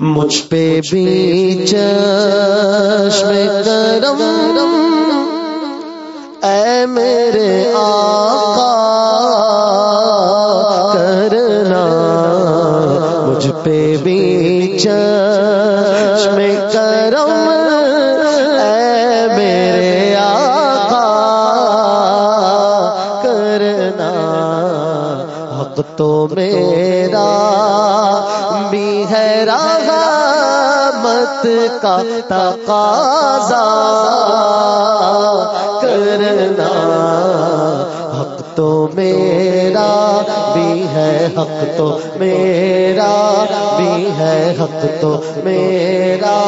مجھ پہ بھی چشم کرم اے میرے آقا کرنا مجھ پہ بھی چشم تو میرا بھی ہے رحمت کا تقاضا کرنا۔ حق تو میرا بھی ہے، حق تو میرا بھی ہے، حق تو میرا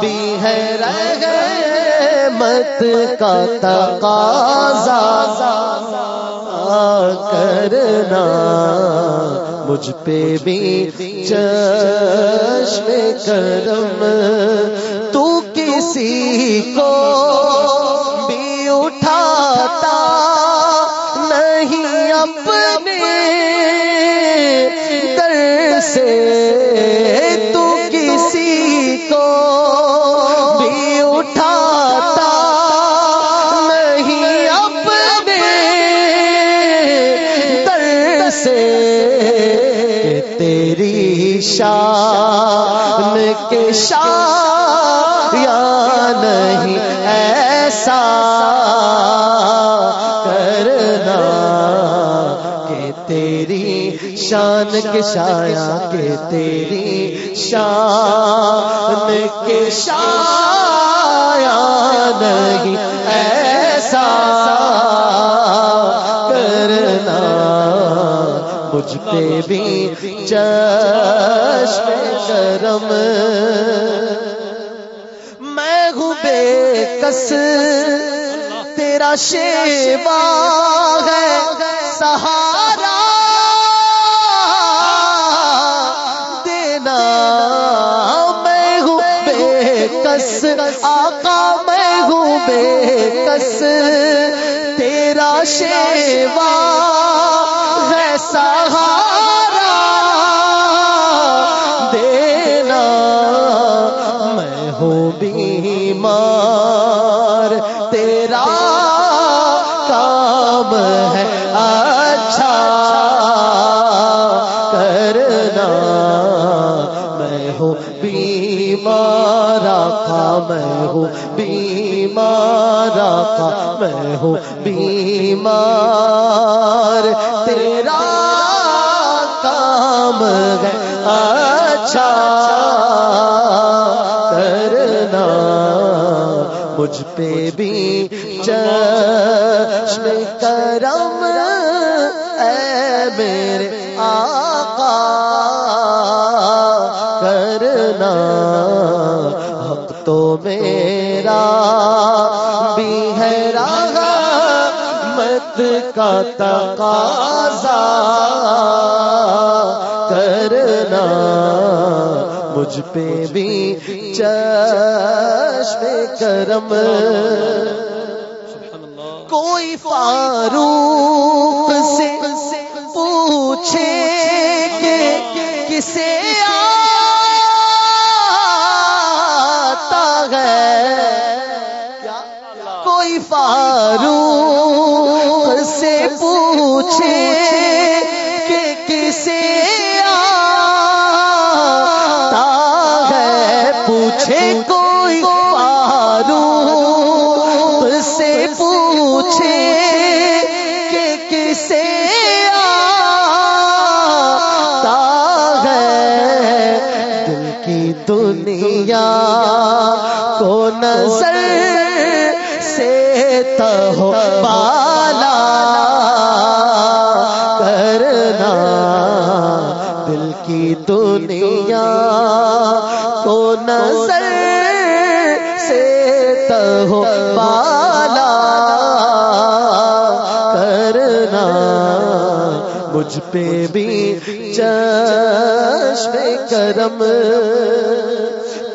بھی ہے۔ رحمت کا تقاضا۔ کرنا، مجھ پہ بھی چشم کرم۔ تو کسی کو بھی اٹھاتا نہیں اپنے در سے۔ شان کے شان، یا نہیں ایسا کرنا کہ تیری شان کے شایا، کہ تیری شان کے شایا نہیں ایسا کرنا۔ مجھ پہ بھی چشم کرم میں ہوں بے کس، تیرا شیوا ہے سہارا۔ دینا میں ہوں بے کس، آقا میں ہوں بے کس، تیرا شیوا۔ ہے سہارا دینا میں ہوں بیمار، تیرا کام ہے اچھا کرنا۔ میں ہوں بیمار کا میں ہوں بیمار کا میں ہوں بیمار۔ تیرا کام ہے اچھا کرنا۔ مجھ پہ بھی چشم کرم اے میرے۔ رحمت کا تقاضا کرنا مجھ پہ بھی چشم کرم کوئی فاروق سے پوچھے کہ کسے فاروق سے پوچھے کہ کسے آتا ہے؟ پوچھے کوئی فاروق سے پوچھے کہ کسے آتا ہے؟ دل کی دنیا کو نظر سے تو بالا کرنا دل کی دنیا کو نظر سے تو بالا کرنا مجھ پہ بھی چشم کرم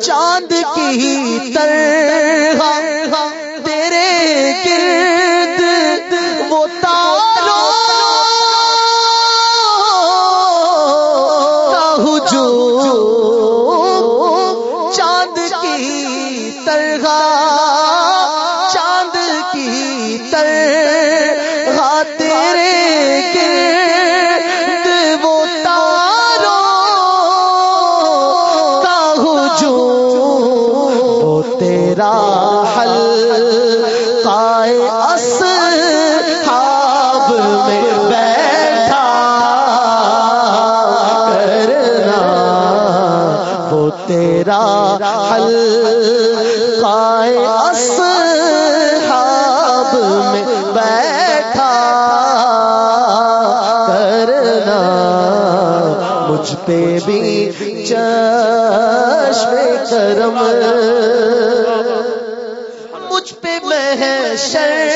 چاند کی طرح تیرے گر مجھ پہ بھی چشم کرم۔ مجھ پہ محشر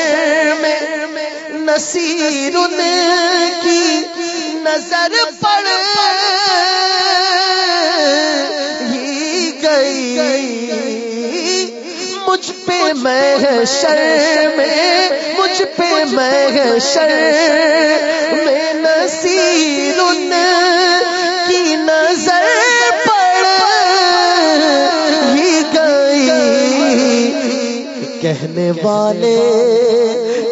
میں نصیر ان کی نظر پڑ۔ ہی گئی۔ مجھ پہ محشر میں، مجھ پہ محشر میں نصیر کہنے والے،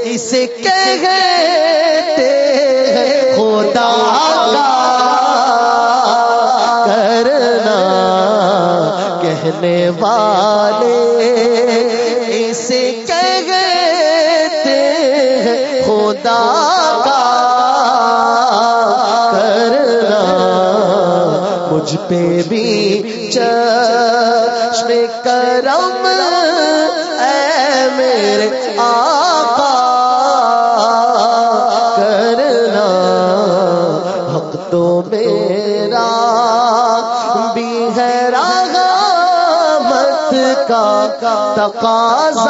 اسے کہتے ہیں، خدا کرنا۔ کہنے والے، اسے کہتے ہیں، خدا کا کرنا۔ مجھ پہ بھی چشم کرم میرے آقا کرنا حق تو میرا بھی ہے رحمت کا تقاضا